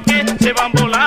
que se van volando.